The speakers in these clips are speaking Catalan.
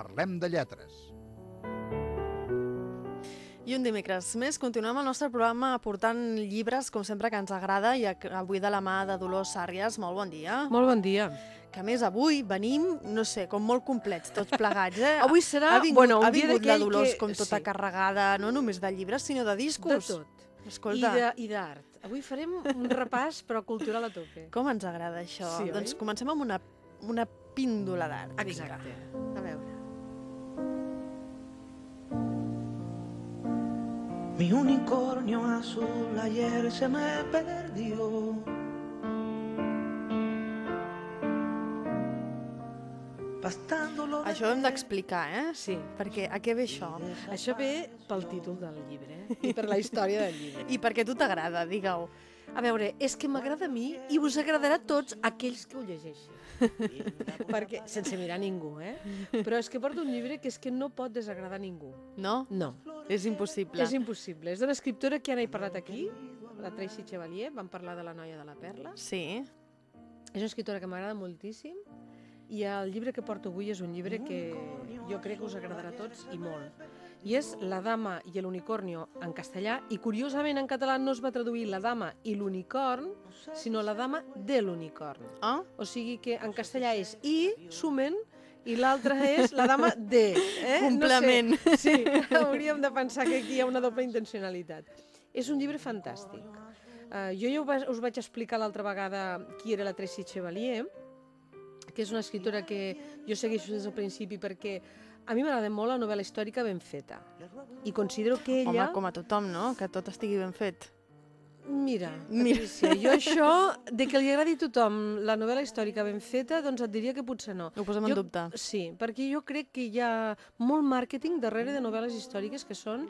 Parlem de lletres. I un dimecres més continuem el nostre programa aportant llibres, com sempre, que ens agrada, i avui de la mà de Dolors Sàrries. Molt bon dia. Molt bon dia. Que més avui venim, no sé, com molt complets, tots plegats, eh? Avui serà, ha vingut, bueno, un ha dia vingut la d'aquell Dolors que- com tota sí. carregada, no només de llibres, sinó de De discos. tot. Escolta, I de- d'art. Avui farem un repàs, però cultural a tope. com ens agrada això? Sí, oi? doncs comencem amb una, una píndola d'art. vinga. Exacte. A veure. Mi unicornio azul ayer se me perdió. Això ho hem d'explicar, eh? Sí. Perquè a què ve això? Això ve pel títol del llibre eh? i per la història del llibre. I per què a tu t'agrada, digue-ho. A veure, és que m'agrada a mi i us agradarà a tots aquells que ho llegeixin. Perquè, sense mirar ningú, eh? Però és que porto un llibre que és que no pot desagradar a ningú. No? No, És impossible. és impossible. És d'una escriptora que ja n'he parlat aquí, la Tracy Chevalier, vam parlar de la noia de la perla. Sí. És una escriptora que m'agrada moltíssim i el llibre que porto avui és un llibre que jo crec que us agradarà a tots i molt. I és La dama i l'unicornio en castellà i curiosament en català no es va traduir La dama i l'unicorn, sinó La dama de l'unicorn. Ah? O sigui que en castellà és i, sumen, i l'altre és la dama de. Eh? Complement. No sé. Sí, hauríem de pensar que aquí hi ha una doble intencionalitat. És un llibre fantàstic. Uh, jo ja us vaig explicar l'altra vegada qui era la Tracy Chevalier, que és una escriptora que jo segueixo des del principi perquè a mi m'agrada molt la novel·la històrica ben feta. I considero que ella... Home, com a tothom, no? Que tot estigui ben fet. Mira, Mira. Patricia, jo això, de que li agradi a tothom la novel·la històrica ben feta, doncs et diria que potser no. Ho posem en Jo- dubte. Sí, perquè jo crec que hi ha molt màrqueting darrere de novel·les històriques que són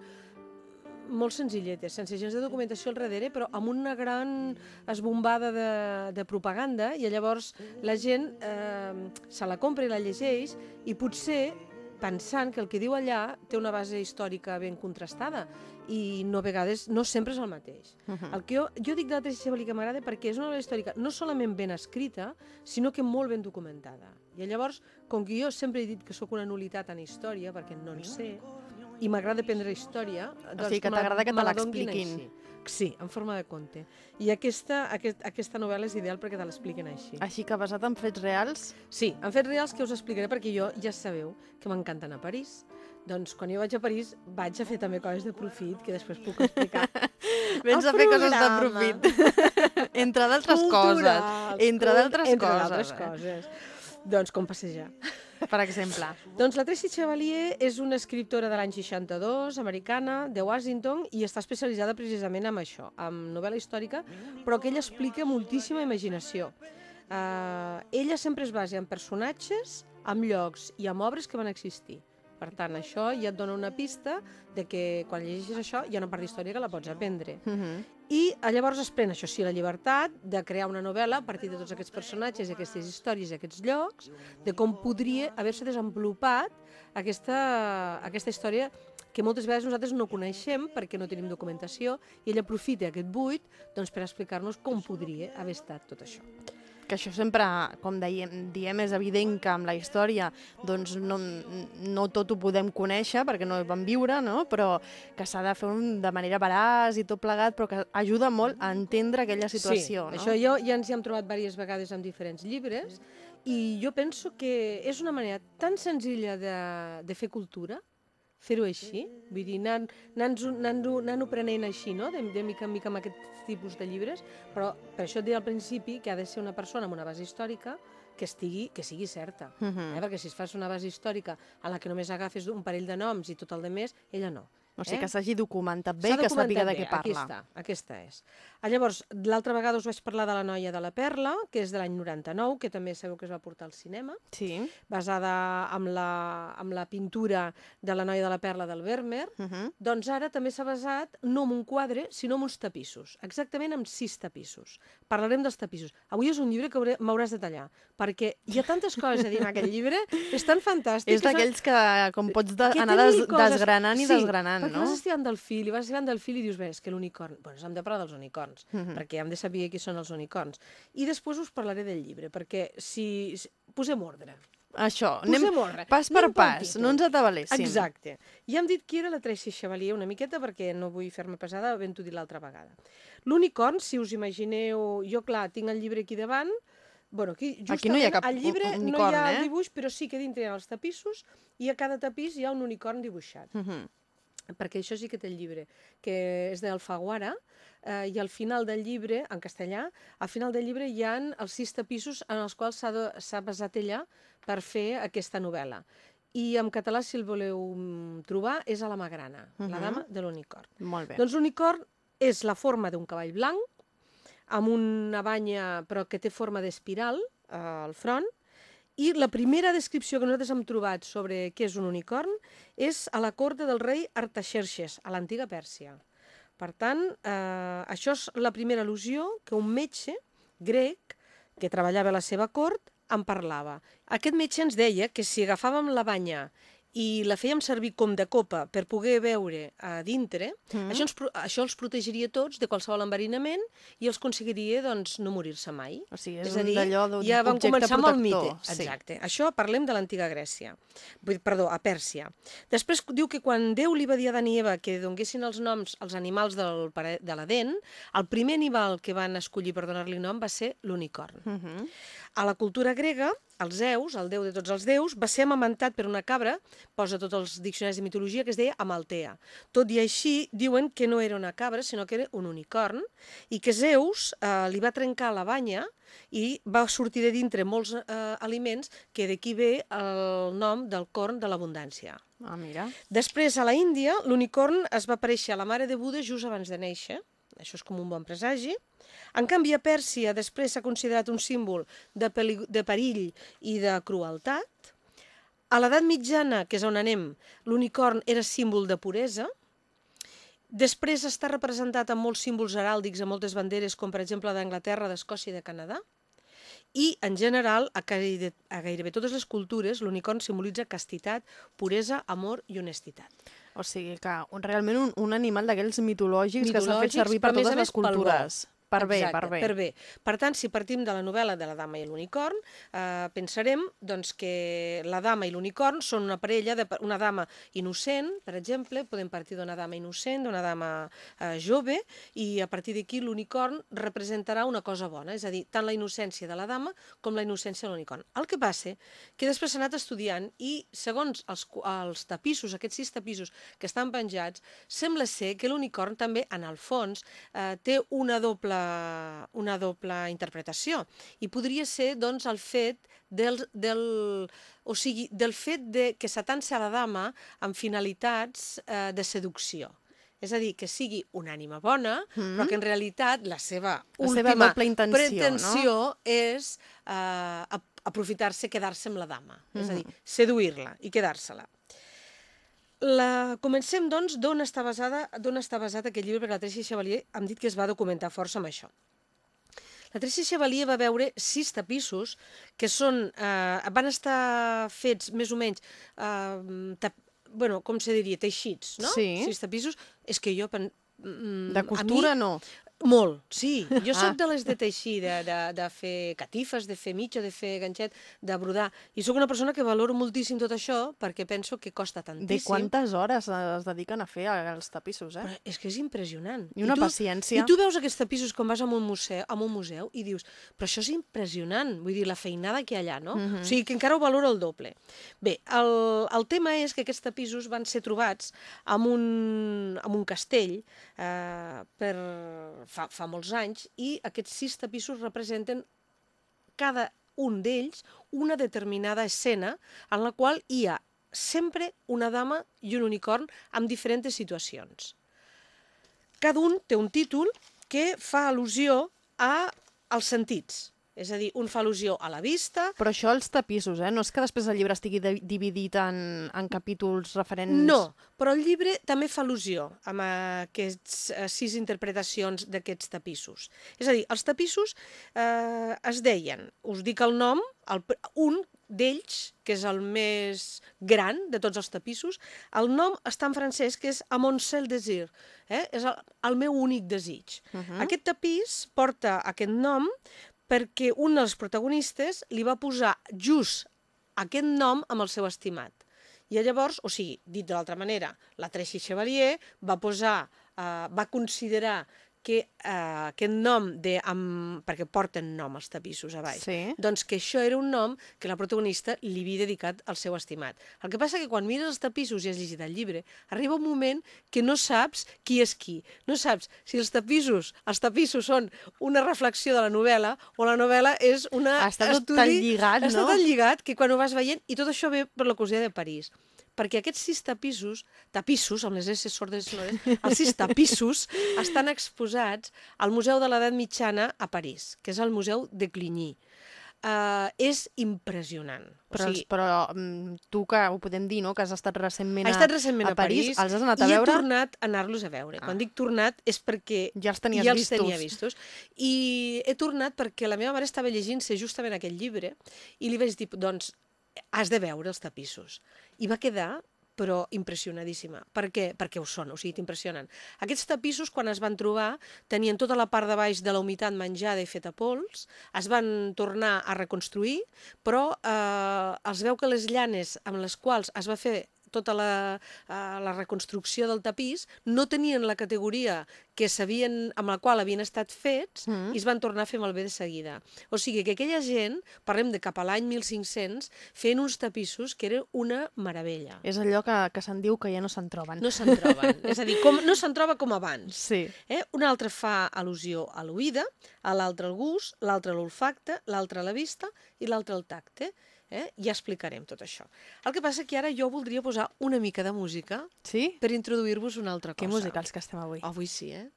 molt senzilletes, sense gens de documentació al darrere, però amb una gran esbombada de, de propaganda i llavors la gent eh, se la compra i la llegeix i potser pensant que el que diu allà té una base històrica ben contrastada i no a vegades no sempre és el mateix. Uh -huh. El que jo, jo dic de la Tracy Chevalier que m'agrada perquè és una novel·la històrica no solament ben escrita, sinó que molt ben documentada. I llavors, com que jo sempre he dit que sóc una nulitat en història, perquè no en sé, i m'agrada aprendre història, doncs sigui, que t'agrada que te l'expliquin. així. Sí, en forma de conte. I aquesta, aquest, aquesta novel·la és ideal perquè te l'expliquen així. Així que basat en fets reals, Sí, en fets reals que us explicaré perquè jo ja sabeu que m'encanta anar a París. Doncs quan jo vaig a París vaig a fer també coses de profit que després puc explicar. vens a fer coses de profit. Entre d'altres coses. Entre d'altres Entre coses. d'altres eh? coses. Doncs com passejar. Per exemple. Doncs la Tracy Chevalier és una escriptora de l'any 62, americana, de Washington, i està especialitzada precisament en això, en novel·la històrica, però que ella explica moltíssima imaginació. Uh, ella sempre es basa en personatges, en llocs i en obres que van existir. Per tant, això ja et dona una pista de que quan llegeixes això hi ha una part d'història que la pots aprendre. Uh -huh. I eh, llavors es pren, això sí, la llibertat de crear una novel·la a partir de tots aquests personatges, aquestes històries aquests llocs, de com podria haver-se desenvolupat aquesta, aquesta història que moltes vegades nosaltres no coneixem perquè no tenim documentació i ella aprofita aquest buit doncs, per explicar-nos com podria haver estat tot això. Que això sempre, com dèiem, diem, és evident que amb la història doncs no, no tot ho podem conèixer perquè no hi vam viure, no? però que s'ha de fer un, de manera veraç i tot plegat, però que ajuda molt a entendre aquella situació. sí, no? això jo ja ens hi hem trobat diverses vegades amb diferents llibres i jo penso que és una manera tan senzilla de, de fer cultura, fer-ho així, vull dir, anant anant prenent així, no? de, de mica en mica amb aquest tipus de llibres, però per això et deia al principi que ha de ser una persona amb una base històrica que, estigui, que sigui certa. Uh -huh. Eh? Perquè si es fas una base històrica en la que només agafes un parell de noms i tot el de més, ella no. O sigui, eh? que s'hagi documentat bé i que sàpiga de què parla. Aquí està, aquesta és. Ah, llavors, l'altra vegada us vaig parlar de la noia de la Perla, que és de l'any 99, que també sabeu que es va portar al cinema, Sí. basada amb la, amb la pintura de la noia de la Perla del Vermeer. Uh -huh. Doncs ara també s'ha basat no en un quadre, sinó en uns tapissos, exactament amb sis tapissos. Parlarem dels tapissos. Avui és un llibre que m'hauràs de tallar, perquè hi ha tantes coses a dir en aquest llibre, és tan fantàstic. És que d'aquells que com pots de, que anar des, coses. desgranant i sí, desgranant, no? vas estirant del fil i vas estirant del fil i dius, bé, és que l'unicorn... Bueno, hem de parlar dels unicorns, Mhm. perquè hem de saber qui són els unicorns. I després us parlaré del llibre, perquè si... posem ordre. Això, anem Posem ordre. pas per Anem pas, no ens atabaléssim. Exacte. Ja hem dit qui era la Tracy Chevalier una miqueta perquè no vull fer-me pesada havent-ho dit l'altra vegada. L'unicorn, si us imagineu... Jo, clar, tinc el llibre aquí davant. Bueno, aquí, justament, Aquí no hi ha cap al llibre un- no unicorn, hi ha eh? dibuix, però sí que dintre hi ha els tapissos i a cada tapís hi ha un unicorn dibuixat. Mhm. Perquè això sí que té el llibre, que és d'Alfaguara, eh, i al final del llibre, en castellà, al final del llibre hi han els sis tapissos en els quals s'ha basat ella per fer aquesta novel·la. I en català, si el voleu trobar, és a la Magrana, la Mhm. dama de l'unicorn. Molt bé. Doncs l'unicorn és la forma d'un cavall blanc, amb una banya però que té forma d'espiral eh, al front, i la primera descripció que nosaltres hem trobat sobre què és un unicorn és a la corte del rei Artaxerxes, a l'antiga Pèrsia. Per tant, eh, això és la primera al·lusió que un metge grec que treballava a la seva cort en parlava. Aquest metge ens deia que si agafàvem la banya i la fèiem servir com de copa per poder veure a dintre, Mm. això, ens, això els protegiria tots de qualsevol enverinament i els aconseguiria doncs, no morir-se mai. O sigui, és, És a dir, d'un ja vam començar amb el mite. protector. Sí. Exacte. Això parlem de l'antiga Grècia. Perdó, a Pèrsia. Després diu que quan Déu li va dir a Adán i Eva que donguessin els noms als animals del, de l'Aden, el primer animal que van escollir per donar-li nom va ser l'unicorn. Mhm. A la cultura grega, el Zeus, el déu de tots els déus, va ser amamentat per una cabra, posa tots els diccionaris de mitologia, que es deia Amaltea. Tot i així, diuen que no era una cabra, sinó que era un unicorn, i que Zeus eh, li va trencar la banya i va sortir de dintre molts eh, aliments, que d'aquí ve el nom del corn de l'abundància. Ah, mira. Després, a la Índia, l'unicorn es va aparèixer a la mare de Buda just abans de néixer. Això és com un bon presagi. En canvi, a Pèrsia després s'ha considerat un símbol de, de perill i de crueltat. A l'edat mitjana, que és on anem, l'unicorn era símbol de puresa. Després està representat amb molts símbols heràldics, amb moltes banderes, com per exemple d'Anglaterra, d'Escòcia i de Canadà. I, en general, a gairebé, a gairebé totes les cultures, l'unicorn simbolitza castitat, puresa, amor i honestitat. O sigui que un, realment un, un animal d'aquells mitològics, que s'ha fet Mitològics, servir per a a totes les més pel bo. Per bé, Exacte, per bé. Per bé. Per tant, si partim de la novel·la de la dama i l'unicorn, eh, pensarem doncs, que la dama i l'unicorn són una parella, de, una dama innocent, per exemple, podem partir d'una dama innocent, d'una dama eh, jove, i a partir d'aquí l'unicorn representarà una cosa bona, és a dir, tant la innocència de la dama com la innocència de l'unicorn. El que passa que després s'ha anat estudiant i, segons els, els tapissos, aquests sis tapissos que estan penjats, sembla ser que l'unicorn també, en el fons, eh, té una doble, una doble interpretació. I podria ser, doncs, el fet del, del, o sigui, del fet de que s'atanci a la dama amb finalitats eh, de seducció. És a dir, que sigui una ànima bona, mm. però que en realitat la seva La seva última doble intenció, pretensió és eh, ap- aprofitar-se, quedar-se amb la dama. Mm -hmm. És a dir, seduir-la i quedar-se-la. La... Comencem, doncs, d'on està, basada, d'on està basat aquest llibre, perquè la Tracy Chevalier hem dit que es va documentar força amb això. La Tracy Chevalier va veure sis tapissos que són, eh, van estar fets més o menys, eh, tap, bueno, com se diria, teixits, no? Sí. Sis tapissos. És que jo... Pen, mm, De costura, mi, no. Molt, sí. Jo Ah. sóc de les de teixir, de, de, de fer catifes, de fer mitja, de fer ganxet, de brodar. I sóc una persona que valoro moltíssim tot això perquè penso que costa De tantíssim. quantes hores es dediquen a fer els tapissos, eh? Però és que és impressionant. I una tu, paciència. I tu veus aquests tapissos quan vas a un museu, a un museu i dius, però això és impressionant, vull dir, la feinada que hi ha allà, no? Mhm. O sigui, que encara ho valoro el doble. Bé, el, el tema és que aquests tapissos van ser trobats en un, en un castell eh, per, fa, fa molts anys i aquests sis tapissos representen cada un d'ells una determinada escena en la qual hi ha sempre una dama i un unicorn amb diferents situacions. Cada un té un títol que fa al·lusió a als sentits. És a dir, un fa al·lusió a la vista, Però això els tapissos, eh? No és que després el llibre estigui dividit en, en capítols referents... No, però el llibre també fa al·lusió amb aquests eh, sis interpretacions d'aquests tapissos. És a dir, els tapissos eh, es deien, us dic el nom, el, un d'ells, que és el més gran de tots els tapissos, el nom està en francès, que és A mon seul désir, eh? és el, el meu únic desig. Uh -huh. Aquest tapís porta aquest nom perquè un dels protagonistes li va posar just aquest nom amb el seu estimat. I llavors, o sigui, dit d'una altra manera, la Tracy Chevalier va posar, eh, va considerar que eh, aquest nom, de, amb, perquè porten nom els tapissos a baix, Sí. doncs que això era un nom que la protagonista li havia dedicat al seu estimat. El que passa que quan mires els tapissos i has llegit el llibre, arriba un moment que no saps qui és qui. No saps si els tapissos, els tapissos són una reflexió de la novel·la o la novel·la és una Està tot estudi... tan lligat, Està no? tan lligat que quan ho vas veient... I tot això ve per la cosia de París perquè aquests sis tapissos, tapissos, amb les S sordes sonores, els sis tapissos estan exposats al Museu de l'Edat Mitjana a París, que és el Museu de Cligny. Uh, és impressionant. Però, o sigui, però mm, tu que ho podem dir, no?, que has estat recentment a, estat recentment a, París, els has anat a i veure? he tornat a anar-los a veure. Ah. Quan dic tornat és perquè Ja els tenies ja els vistos. tenia vistos. I he tornat perquè la meva mare estava llegint-se justament aquest llibre i li vaig dir, doncs, has de veure els tapissos. I va quedar però impressionadíssima. Per què? Perquè ho són, o sigui, t'impressionen. Aquests tapissos, quan es van trobar, tenien tota la part de baix de la humitat menjada i feta pols, es van tornar a reconstruir, però eh, es veu que les llanes amb les quals es va fer tota la, eh, la reconstrucció del tapís no tenien la categoria que sabien, amb la qual havien estat fets Mm. i es van tornar a fer malbé de seguida. O sigui que aquella gent, parlem de cap a l'any 1500, feien uns tapissos que era una meravella. És allò que, que se'n diu que ja no se'n troben. No se'n troben. És a dir, com, no se'n troba com abans. Sí. Eh? Un altre fa al·lusió a l'oïda, a l'altre al gust, l'altre a l'olfacte, l'altre a la vista i l'altre al tacte. Eh? Ja explicarem tot això. El que passa que ara jo voldria posar una mica de música Sí? per introduir-vos una altra cosa. Que musicals que estem avui. Avui sí, eh?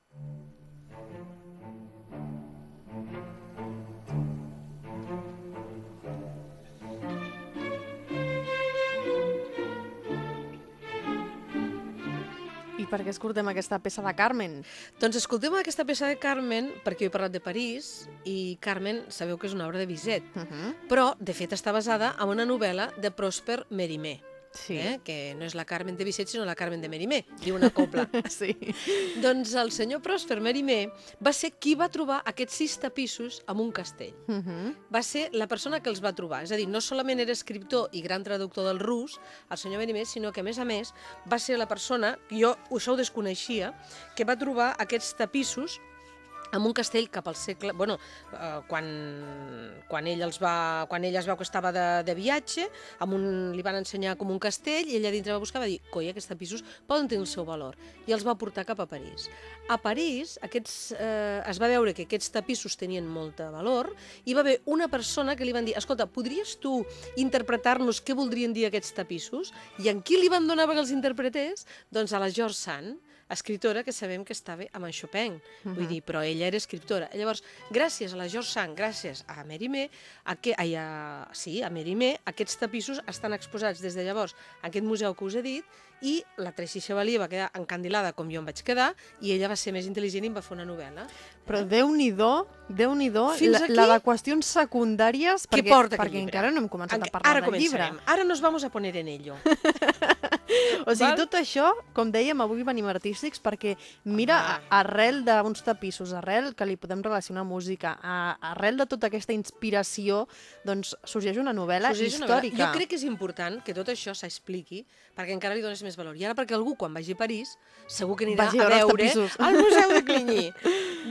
Per què escoltem aquesta peça de Carmen? Doncs escoltem aquesta peça de Carmen, perquè he parlat de París, i Carmen sabeu que és una obra de Bizet, Uh -huh. però, de fet, està basada en una novel·la de Prosper Mérimée, Sí. eh? que no és la Carmen de Bizet, sinó la Carmen de Mérimée, diu una copla. sí. doncs el senyor Prosper Mérimée va ser qui va trobar aquests sis tapissos en un castell. Uh -huh. Va ser la persona que els va trobar. És a dir, no solament era escriptor i gran traductor del rus, el senyor Mérimée, sinó que, a més a més, va ser la persona, jo això ho desconeixia, que va trobar aquests tapissos en un castell cap al segle... Bueno, eh, quan, quan, ell els va, quan ell es veu que estava de, de viatge, amb un, li van ensenyar com un castell, i ella dintre va buscar va dir, coi, aquests tapissos poden tenir el seu valor. I els va portar cap a París. A París aquests, eh, es va veure que aquests tapissos tenien molt de valor i va haver una persona que li van dir escolta, podries tu interpretar-nos què voldrien dir aquests tapissos? I en qui li van donar perquè els interpretés? Doncs a la George Sand, escriptora que sabem que estava amb en Chopin, uh -huh. vull dir, però ella era escriptora. Llavors, gràcies a la George Sand, gràcies a Mérimée, a que, ai, a, sí, a Mérimée, aquests tapissos estan exposats des de llavors a aquest museu que us he dit i la Tracy Chevalier va quedar encandilada com jo em vaig quedar i ella va ser més intel·ligent i em va fer una novel·la. Però Déu-n'hi-do, Déu-n'hi-do, Fins la, aquí? la de qüestions secundàries, Què perquè, porta perquè llibre? encara no hem començat En- a parlar Ara del llibre. començarem. Ara nos vamos a poner en ello. O sigui, Val? tot això, com dèiem, avui venim artístics perquè mira, Home. a- arrel d'uns tapissos, arrel que li podem relacionar música, arrel de tota aquesta inspiració, doncs sorgeix una novel·la Sorgeix una novel·la. històrica. Jo crec que és important que tot això s'expliqui perquè encara li dones més valor. I ara perquè algú, quan vagi a París, segur que anirà Vagi a veure al Museu de Cligny.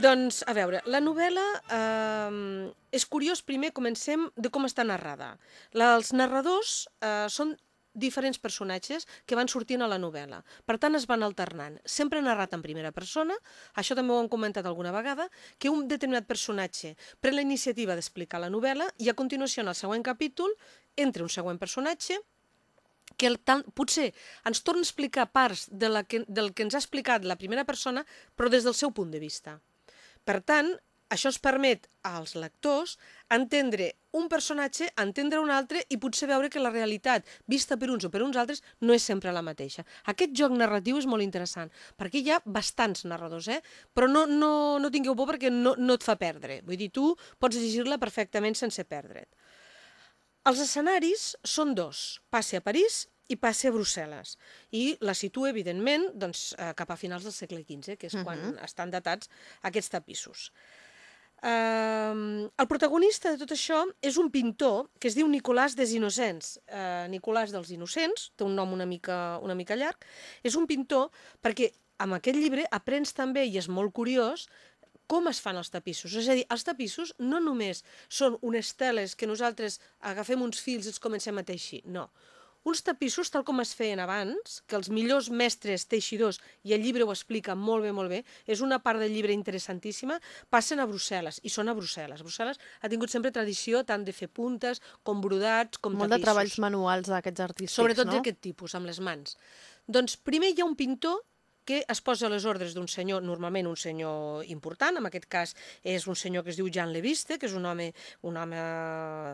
doncs, a veure, la novel·la eh, és curiós, primer comencem de com està narrada. La, els narradors eh, són diferents personatges que van sortint a la novel·la. Per tant, es van alternant. Sempre narrat en primera persona, això també ho hem comentat alguna vegada, que un determinat personatge pren la iniciativa d'explicar la novel·la i a continuació, en el següent capítol, entra un següent personatge que el tant, potser ens torna a explicar parts de la que, del que ens ha explicat la primera persona, però des del seu punt de vista. Per tant, això ens permet als lectors entendre un personatge, entendre un altre i potser veure que la realitat vista per uns o per uns altres no és sempre la mateixa. Aquest joc narratiu és molt interessant, perquè hi ha bastants narradors, eh? però no, no, no tingueu por perquè no, no et fa perdre. Vull dir, tu pots llegir-la perfectament sense perdre't. Els escenaris són dos, passe a París i passe a Brussel·les. I la situa, evidentment, doncs, eh, cap a finals del segle XV, que és quan estan datats aquests tapissos. Um, el protagonista de tot això és un pintor que es diu Nicolàs des Innocents. Eh, Nicolàs dels Innocents, té un nom una mica, una mica llarg. És un pintor perquè amb aquest llibre aprens també, i és molt curiós, com es fan els tapissos. És a dir, els tapissos no només són unes teles que nosaltres agafem uns fils i els comencem a teixir, no. Uns tapissos, tal com es feien abans, que els millors mestres teixidors, i el llibre ho explica molt bé, molt bé, és una part del llibre interessantíssima, passen a Brussel·les, i són a Brussel·les. Brussel·les ha tingut sempre tradició tant de fer puntes, com brodats, com Molt tapissos. de treballs manuals d'aquests artístics, Sobretot no? d'aquest tipus, amb les mans. Doncs primer hi ha un pintor que es posa a les ordres d'un senyor, normalment un senyor important, en aquest cas és un senyor que es diu Jean Leviste, que és un home, un home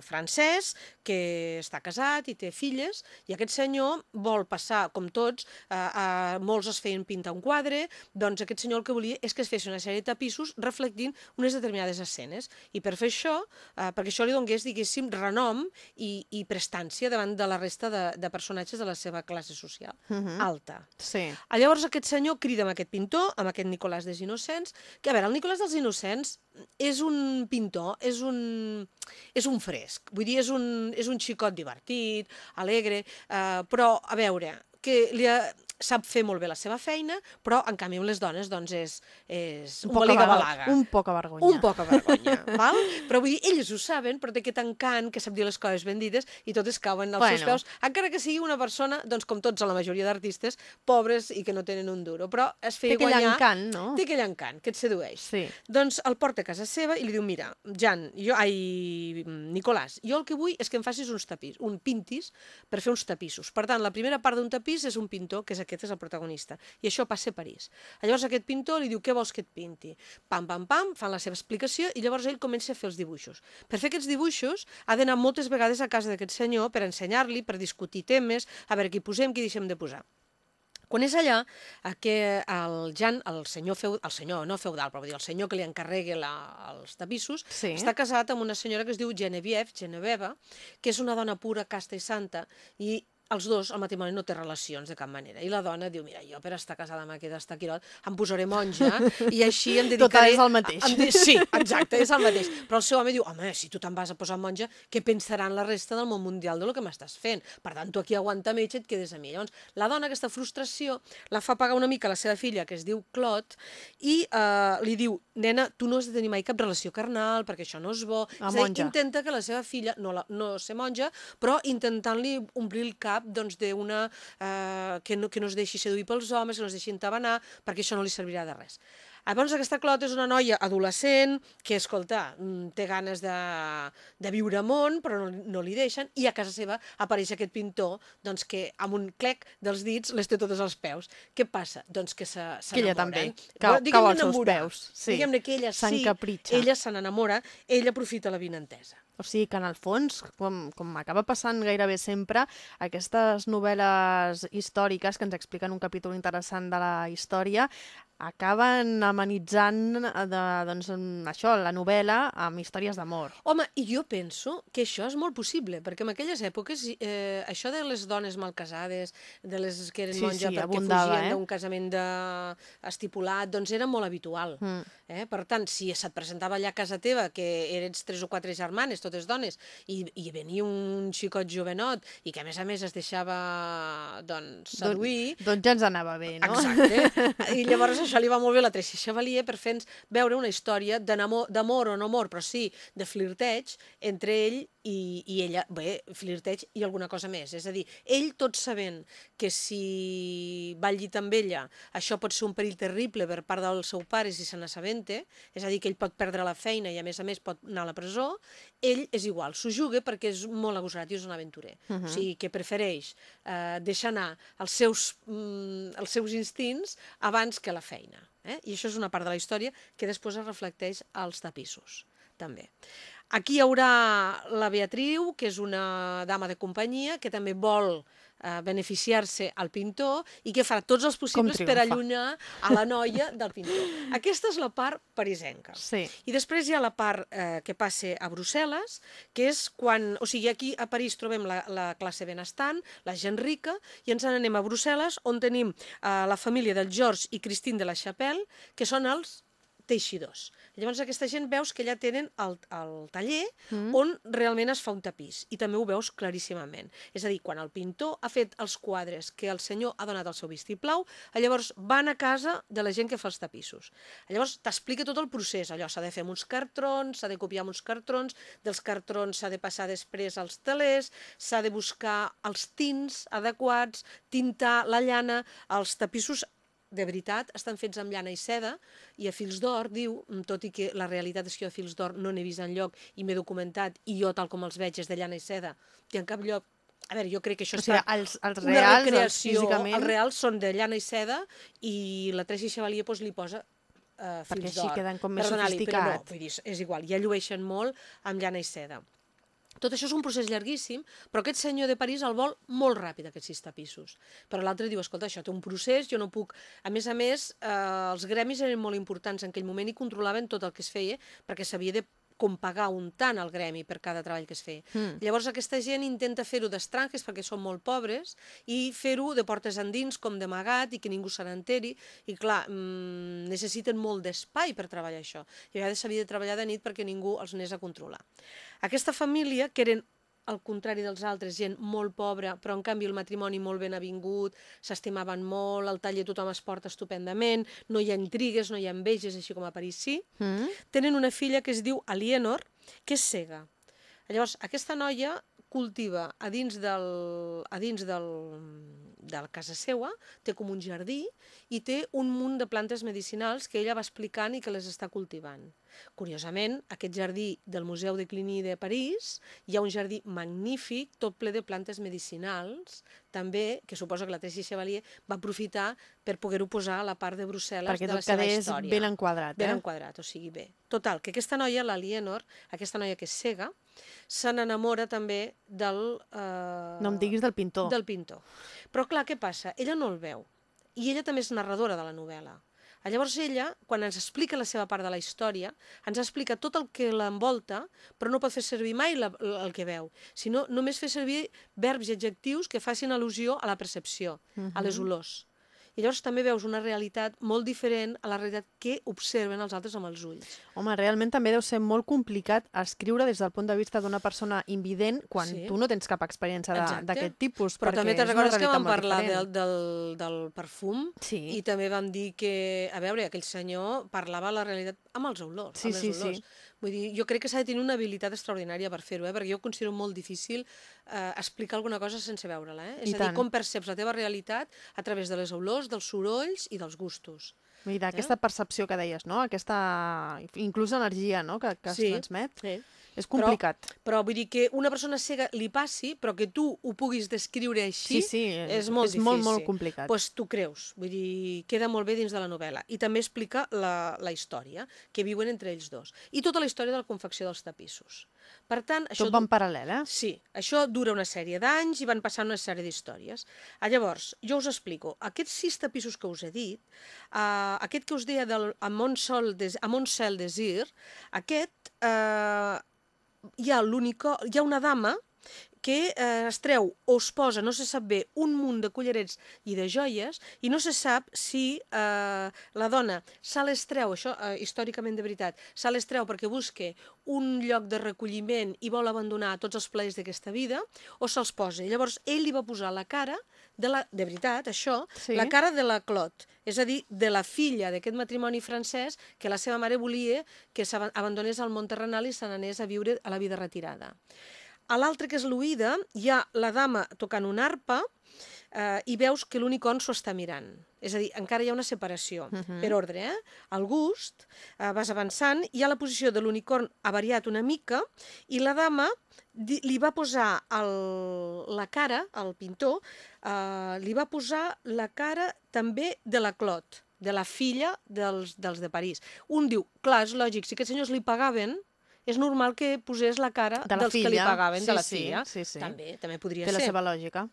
francès, que està casat i té filles, i aquest senyor vol passar, com tots, a, a, molts es feien pintar un quadre, doncs aquest senyor el que volia és que es fes una sèrie de tapissos reflectint unes determinades escenes. I per fer això, eh, perquè això li donés, diguéssim, renom i, i prestància davant de la resta de, de personatges de la seva classe social, Mhm. alta. Sí. Llavors aquest senyor crida amb aquest pintor, amb aquest Nicolàs dels Innocents, que a veure, el Nicolàs dels Innocents és un pintor, és un, és un fresc, vull dir, és un, és un xicot divertit, alegre, eh, però, a veure, que li ha, sap fer molt bé la seva feina, però, en canvi, amb les dones, doncs, és, és un, poca baliga balaga. Un poca vergonya. Un poca vergonya, val? Però vull dir, elles ho saben, però té aquest encant que sap dir les coses ben dites i totes cauen als seus Bueno. peus, encara que sigui una persona, doncs com tots a la majoria d'artistes, pobres i que no tenen un duro. Però es Té feia aquell guanyar... encant, no? Té aquell encant que et sedueix. Sí. Doncs el porta a casa seva i li diu, mira, Jan, jo, ai, Nicolàs, jo el que vull és que em facis uns tapís, un pintis per fer uns tapissos. Per tant, la primera part d'un tapís és un pintor, que és aquest, és el protagonista. I això passa a París. Llavors aquest pintor li diu, què vols que et pinti? Pam, pam, pam, fan la seva explicació i llavors ell comença a fer els dibuixos. Per fer aquests dibuixos ha d'anar moltes vegades a casa d'aquest senyor per ensenyar-li, per discutir temes, a veure què hi posem, què hi deixem de posar. Quan és allà, que el Jan, el senyor, feu, el senyor no feudal, però dir, el senyor que li encarregui la, els tapissos, Sí. està casat amb una senyora que es diu Genevieve, Genoveva, que és una dona pura, casta i santa, i els dos, el matrimoni no té relacions de cap manera. I la dona diu, mira, jo per estar casada amb aquest estaquirot em posaré monja i així em Total, dedicaré... és el mateix. Em, sí, exacte, és el mateix. Però el seu home diu, home, si tu te'n vas a posar monja, què pensaran la resta del món mundial de lo que m'estàs fent? Per tant, tu aquí aguanta mig i et quedes a mi. Llavors, la dona, aquesta frustració, la fa pagar una mica a la seva filla, que es diu Clot, i eh, li diu, nena, tu no has de tenir mai cap relació carnal, perquè això no és bo. És a dir, monja. intenta que la seva filla, no, la, no ser monja, però intentant-li omplir el cap doncs, d'una eh, que, no, que no es deixi seduir pels homes, que no es deixi entabanar, perquè això no li servirà de res. Llavors, aquesta Clot és una noia adolescent que, escolta, mm, té ganes de, de viure món, però no, no li deixen, i a casa seva apareix aquest pintor doncs, que amb un clec dels dits les té totes als peus. Què passa? Doncs que se- Que ella també, cau- cau als seus peus, sí. Diguem-ne que ella sí, ella se n'enamora, ella aprofita la vinentesa. O sigui que en el fons, com, com acaba passant gairebé sempre, aquestes novel·les històriques que ens expliquen un capítol interessant de la història acaben amenitzant eh, de, doncs, això, la novel·la amb històries d'amor. Home, i jo penso que això és molt possible, perquè en aquelles èpoques eh, això de les dones mal casades, de les que eren Sí, monja sí, perquè abundava, fugien eh? d'un casament de... estipulat, doncs era molt habitual. Mm. Eh? Per tant, si se't presentava allà a casa teva, que eres tres o quatre germanes, totes dones, i, i venia un xicot jovenot, i que a més a més es deixava doncs, seduir, Doncs ja ens anava bé, no? Exacte. I llavors això li va molt bé la Tracy Chevalier per fer-nos veure una història d'amor o no amor, però sí de flirteig entre ell i, i ella. Bé, flirteig i alguna cosa més. És a dir, ell tot sabent que si va al llit amb ella això pot ser un perill terrible per part del seu pare si se n'assabente, és a dir, que ell pot perdre la feina i a més a més pot anar a la presó, ell és igual, s'ho juga perquè és molt agosarat i és un aventurer. Uh -huh. O sigui, que prefereix eh, deixar anar els seus, mm, els seus instints abans que la feina. Eh? I això és una part de la història que després es reflecteix als tapissos, també. Aquí hi haurà la Beatriu, que és una dama de companyia, que també vol eh, beneficiar-se al pintor i que farà tots els possibles per allunyar a la noia del pintor. Aquesta és la part parisenca. Sí. I després hi ha la part eh, que passa a Brussel·les, que és quan... O sigui, aquí a París trobem la, la classe benestant, la gent rica, i ens n'anem a Brussel·les, on tenim eh, la família del George i Christine de la Chapelle, que són els teixidors. Llavors aquesta gent veus que ja tenen el, el taller Mm. on realment es fa un tapís, i també ho veus claríssimament. És a dir, quan el pintor ha fet els quadres que el senyor ha donat el seu vistiplau, llavors van a casa de la gent que fa els tapissos. Llavors t'explica tot el procés, allò s'ha de fer amb uns cartrons, s'ha de copiar amb uns cartrons, dels cartrons s'ha de passar després als telers, s'ha de buscar els tints adequats, tintar la llana, els tapissos de veritat, estan fets amb llana i seda i a fils d'or, diu, mm, tot i que la realitat és que jo a fils d'or no n'he vist enlloc i m'he documentat i jo tal com els veig és de llana i seda i en cap lloc a veure, jo crec que això O sigui, està els, els una reals, els recreació, físicament... els reals són de llana i seda i la Tracy Chevalier doncs, li posa uh, Perquè fils així d'or. queden com més Perdona-li, Però no, sofisticat. vull dir, és igual, ja llueixen molt amb llana i seda. Tot això és un procés llarguíssim, però aquest senyor de París el vol molt ràpid, aquests sis tapissos. Però l'altre diu, escolta, això té un procés, jo no puc... A més a més, eh, els gremis eren molt importants en aquell moment i controlaven tot el que es feia, perquè s'havia de com pagar un tant al gremi per cada treball que es feia. Mm. Llavors aquesta gent intenta fer-ho d'estranques perquè són molt pobres i fer-ho de portes endins com d'amagat i que ningú se n'enteri i clar, mmm, necessiten molt d'espai per treballar això. I a vegades s'havia de treballar de nit perquè ningú els anés a controlar. Aquesta família, que eren al contrari dels altres, gent molt pobra, però en canvi el matrimoni molt ben avingut, s'estimaven molt, el taller tothom es porta estupendament, no hi ha intrigues, no hi ha enveges, així com a París sí. Mm? Tenen una filla que es diu Alienor, que és cega. Llavors, aquesta noia cultiva a dins, del, a dins del, de la casa seua, té com un jardí i té un munt de plantes medicinals que ella va explicant i que les està cultivant. Curiosament, aquest jardí del Museu de Cluny de París, hi ha un jardí magnífic, tot ple de plantes medicinals, també, que suposa que la Tracy Chevalier va aprofitar per poder-ho posar a la part de Brussel·les Perquè de la tot seva quedés història. ben enquadrat, Ben eh? enquadrat, o sigui, bé. Total, que aquesta noia, la Lienor, aquesta noia que és cega, se n'enamora també del... Eh, No em diguis del pintor. Del pintor. Però clar, què passa? Ella no el veu. I ella també és narradora de la novel·la. Llavors ella, quan ens explica la seva part de la història, ens explica tot el que l'envolta, però no pot fer servir mai la, el que veu, sinó només fer servir verbs i adjectius que facin al·lusió a la percepció, uh -huh. a les olors. I llavors també veus una realitat molt diferent a la realitat que observen els altres amb els ulls. Home, realment també deu ser molt complicat escriure des del punt de vista d'una persona invident quan Sí. tu no tens cap experiència d'aquest tipus. Però també te'n recordes que vam parlar del, del, del perfum? Sí. I també vam dir que, a veure, aquell senyor parlava la realitat amb els olors. Sí, amb les sí, sí. Vull dir, jo crec que s'ha de tenir una habilitat extraordinària per fer-ho, eh? perquè jo considero molt difícil eh, explicar alguna cosa sense veure-la. Eh? És I a dir, tant. com perceps la teva realitat a través de les olors, dels sorolls i dels gustos. Mira, aquesta percepció que deies, no? Aquesta, inclús energia, no?, que, que Sí. es transmet. Sí. És complicat. Però vull dir que una persona cega li passi, però que tu ho puguis descriure així, sí, sí, és molt és molt, difícil. molt complicat. pues tu creus, vull dir, queda molt bé dins de la novel·la. I també explica la, la història, que viuen entre ells dos. I tota la història de la confecció dels tapissos. Per tant, això... Tot va en paral·lel, eh? Sí, això dura una sèrie d'anys i van passant una sèrie d'històries. Ah, Llavors, jo us explico. Aquests sis tapissos que us he dit, uh, aquest que us deia del a Montsol des, a Montsel Desir, aquest eh, hi ha l'única, hi ha una dama que eh, es treu o es posa, no se sap bé, un munt de collarets i de joies i no se sap si eh, la dona se les treu, això eh, històricament de veritat, se les treu perquè busque un lloc de recolliment i vol abandonar tots els plaers d'aquesta vida o se'ls posa. I llavors ell li va posar la cara de, la, de veritat, això, Sí. la cara de la Clot, és a dir, de la filla d'aquest matrimoni francès que la seva mare volia que s'abandonés al món terrenal i se n'anés a viure a la vida retirada. A l'altre, que és l'Oïda, hi ha la dama tocant una arpa eh, i veus que l'unicorn s'ho està mirant. És a dir, encara hi ha una separació, uh -huh. per ordre, eh? El gust, eh, vas avançant, hi ha la posició de l'unicorn ha variat una mica i la dama li va posar el, la cara, al pintor, eh, li va posar la cara també de la Clot, de la filla dels, dels de París. Un diu, clar, és lògic, si aquests senyors li pagaven, és normal que posés la cara De la dels que li filla. pagaven, Sí, de la sí, filla. sí, sí. També, també podria Té la ser. seva lògica.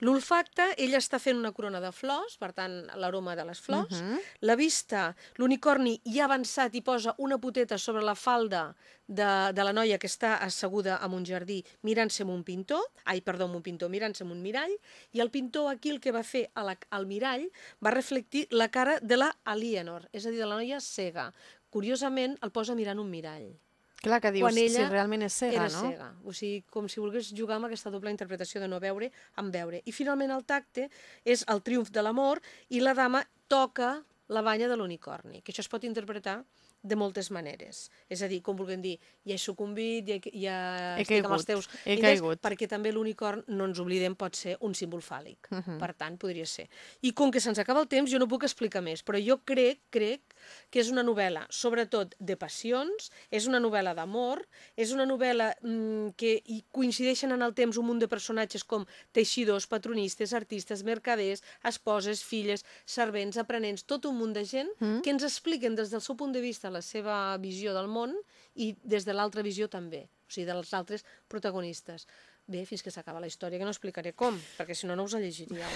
L'olfacte, ella està fent una corona de flors, per tant, l'aroma de les flors. Mhm. La vista, l'unicorni ja ha avançat i posa una poteta sobre la falda de, de la noia que està asseguda en un jardí mirant-se amb un pintor, ai, perdó, amb un pintor, mirant-se amb un mirall, i el pintor aquí el que va fer a la, al mirall va reflectir la cara de la Alienor, és a dir, de la noia cega. curiosament, el posa mirant un mirall. Clar, que dius, Quan ella si realment és cega, era no? cega. O sigui, com si volgués jugar amb aquesta doble interpretació de no veure amb veure. I finalment el tacte és el triomf de l'amor i la dama toca la banya de l'unicorni, que això es pot interpretar de moltes maneres. És a dir, com vulguem dir, ja he sucumbit, ja, ja He estic amb els caigut, teus he indrets, caigut. perquè també l'unicorn, no ens oblidem, pot ser un símbol fàl·lic. Uh -huh. Per tant, podria ser. I com que se'ns acaba el temps, jo no puc explicar més, però jo crec, crec que és una novel·la, sobretot de passions, és una novel·la d'amor, és una novel·la mm, que hi coincideixen en el temps un munt de personatges com teixidors, patronistes, artistes, mercaders, esposes, filles, servents, aprenents, tot un munt de gent Mm. que ens expliquen des del seu punt de vista la seva visió del món i des de l'altra visió també, o sigui, dels altres protagonistes. Bé, fins que s'acaba la història, que no explicaré com, perquè si no, no us la llegiríeu.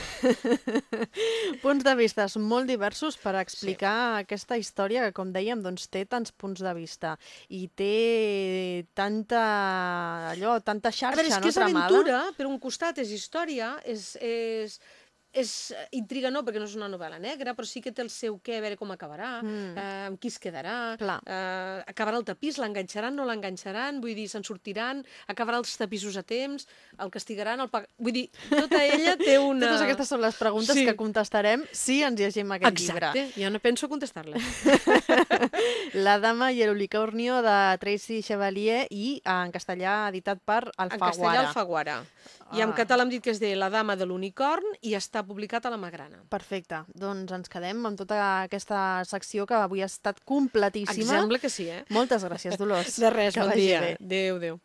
Punts de vista molt diversos per explicar sí. aquesta història que, com dèiem, doncs, té tants punts de vista i té tanta, allò, tanta A xarxa veure, és no, que és tramada. aventura, per un costat és història, és, és, és intriga no, perquè no és una novel·la negra, però sí que té el seu què, a veure com acabarà, Mm. eh, amb qui es quedarà, Clar. eh, acabarà el tapís, l'enganxaran, no l'enganxaran, vull dir, se'n sortiran, acabarà els tapissos a temps, el castigaran, el pag... vull dir, tota ella té una... Totes aquestes són les preguntes Sí. que contestarem si ens llegim aquest Exacte, jo no penso contestar-les. llibre. La dama i l'unicornio de Tracy Chevalier i en castellà editat per En castellà, Alfaguara. I en Ah. català hem dit que és de La dama de l'unicorn i està publicat a la Magrana. Perfecte. Doncs ens quedem amb tota aquesta secció que avui ha estat completíssima. Exemple que sí, eh? Moltes gràcies, Dolors. De res, Que bon dia. bé. Adéu, adéu.